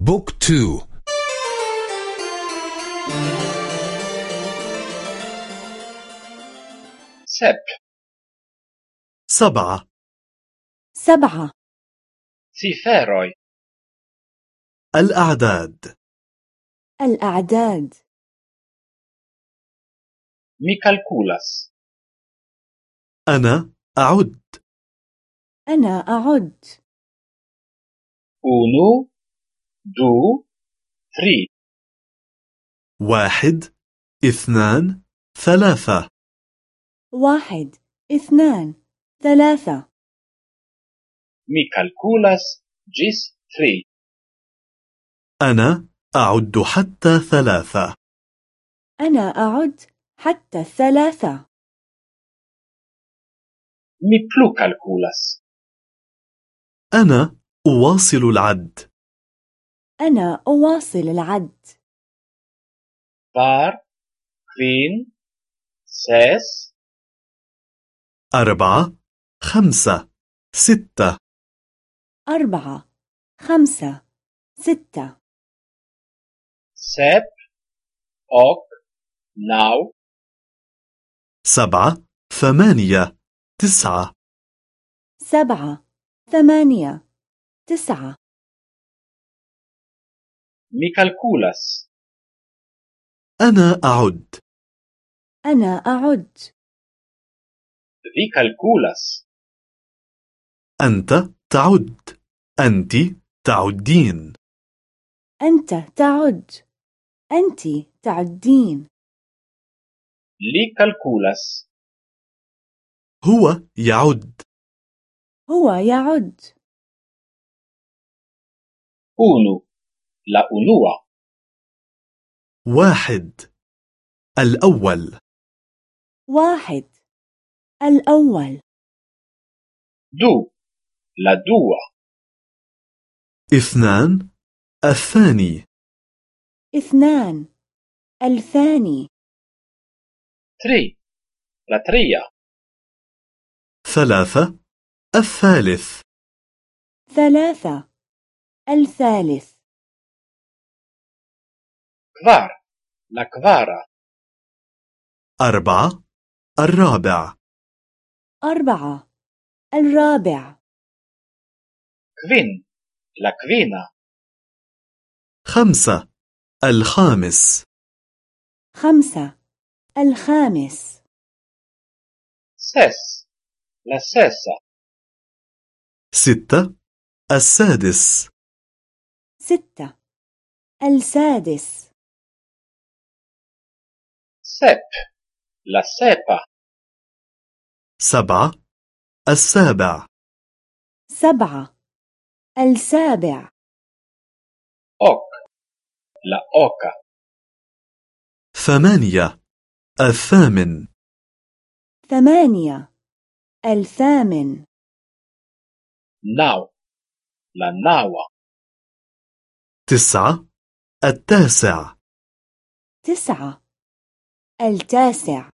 بوك تو. سب سبعة. سبعة. ciferoj الأعداد. الأعداد. mi kalkulas أنا أعد. أنا أعد. unu du tri واحد اثنان ثلاثة. واحد اثنان ثلاثة. Mi kalkulas gis tri. أنا أعد حتى ثلاثة. أنا أعد حتى الثلاثة mi plu kalkulas أنا أواصل العد. أنا أواصل العد. Var kvin ses. أربعة خمسة ستة. أربعة خمسة ستة. Sep ok nau. سبعة ثمانية تسعة. سبعة ثمانية تسعة. Mi kalkulas أنا أعد. أنا أعد. Vi kalkulas أنت تعد. أنت تعدين. أنت تعد. أنت تعدين. Li kalkulas هو يعد. هو يعد. Unu la unua واحد. الأول. واحد. الأول. du la dua اثنان. الثاني. اثنان. الثاني. tri la tria ثلاثة. الثالث. ثلاثة. الثالث. Kvar la kvara أربعة الرابع. أربعة الرابع. kvin la kvina خمسة الخامس. خمسة الخامس. ses la sesa ستة السادس. ستة السادس. Sep la sepa سبعة. السابع. سبعة. السابع. ok la oka ثمانية. الثامن. ثمانية. الثامن. nau la naua تسعة. التاسع. تسعة. التاسع.